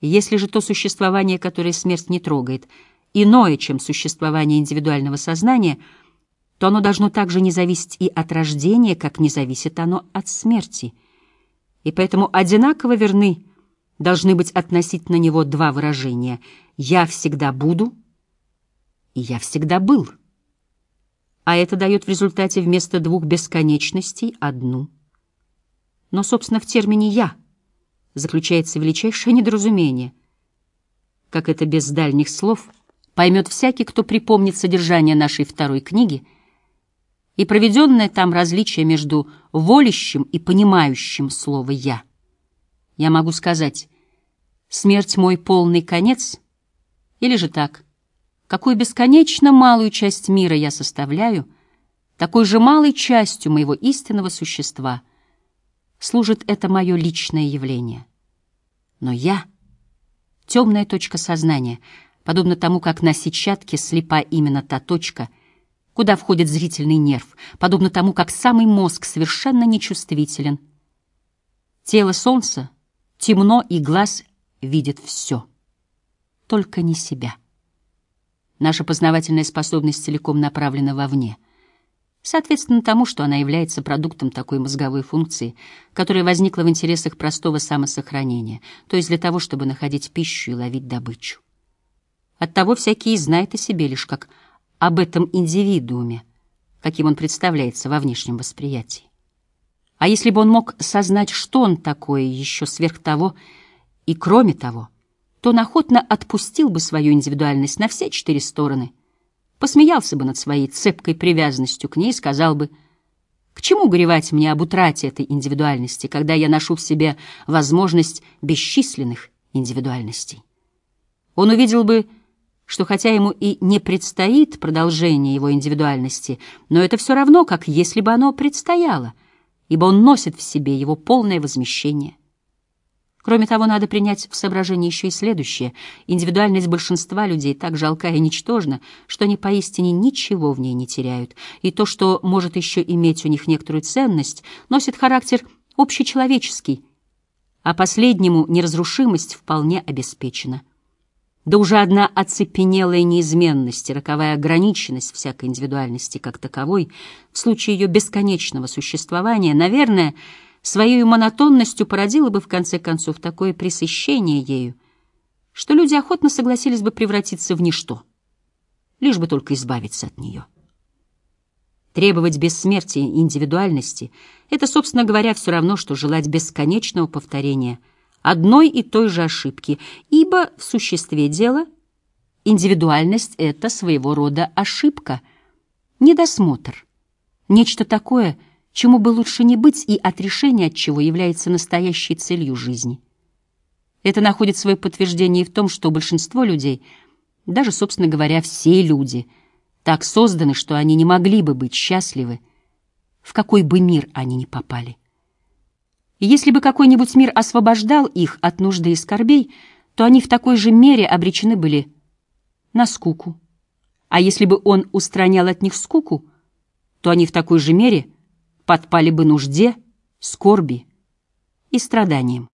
Если же то существование, которое смерть не трогает, иное, чем существование индивидуального сознания, то оно должно также не зависеть и от рождения, как не зависит оно от смерти. И поэтому одинаково верны должны быть относительно него два выражения «я всегда буду» и «я всегда был». А это дает в результате вместо двух бесконечностей одну. Но, собственно, в термине «я» заключается величайшее недоразумение. Как это без дальних слов поймет всякий, кто припомнит содержание нашей второй книги и проведенное там различие между волящим и понимающим слово «я». Я могу сказать «смерть мой полный конец» или же так «какую бесконечно малую часть мира я составляю, такой же малой частью моего истинного существа служит это мое личное явление». Но я — темная точка сознания, подобно тому, как на сетчатке слепа именно та точка — куда входит зрительный нерв, подобно тому, как самый мозг совершенно нечувствителен. Тело солнца темно, и глаз видит все, только не себя. Наша познавательная способность целиком направлена вовне, соответственно тому, что она является продуктом такой мозговой функции, которая возникла в интересах простого самосохранения, то есть для того, чтобы находить пищу и ловить добычу. Оттого всякий знает о себе лишь как об этом индивидууме, каким он представляется во внешнем восприятии. А если бы он мог сознать, что он такое еще сверх того и кроме того, то он охотно отпустил бы свою индивидуальность на все четыре стороны, посмеялся бы над своей цепкой привязанностью к ней и сказал бы, к чему горевать мне об утрате этой индивидуальности, когда я ношу в себе возможность бесчисленных индивидуальностей? Он увидел бы, что хотя ему и не предстоит продолжение его индивидуальности, но это все равно, как если бы оно предстояло, ибо он носит в себе его полное возмещение. Кроме того, надо принять в соображение еще и следующее. Индивидуальность большинства людей так жалка и ничтожна, что они поистине ничего в ней не теряют, и то, что может еще иметь у них некоторую ценность, носит характер общечеловеческий, а последнему неразрушимость вполне обеспечена. Да уже одна оцепенелая неизменность и роковая ограниченность всякой индивидуальности как таковой, в случае ее бесконечного существования, наверное, своей монотонностью породила бы в конце концов такое пресыщение ею, что люди охотно согласились бы превратиться в ничто, лишь бы только избавиться от нее. Требовать бессмертия индивидуальности — это, собственно говоря, все равно, что желать бесконечного повторения — одной и той же ошибки, ибо в существе дела индивидуальность — это своего рода ошибка, недосмотр, нечто такое, чему бы лучше не быть и отрешение от чего является настоящей целью жизни. Это находит свое подтверждение в том, что большинство людей, даже, собственно говоря, все люди, так созданы, что они не могли бы быть счастливы, в какой бы мир они ни попали. Если бы какой-нибудь мир освобождал их от нужды и скорбей, то они в такой же мере обречены были на скуку. А если бы он устранял от них скуку, то они в такой же мере подпали бы нужде, скорби и страданиям.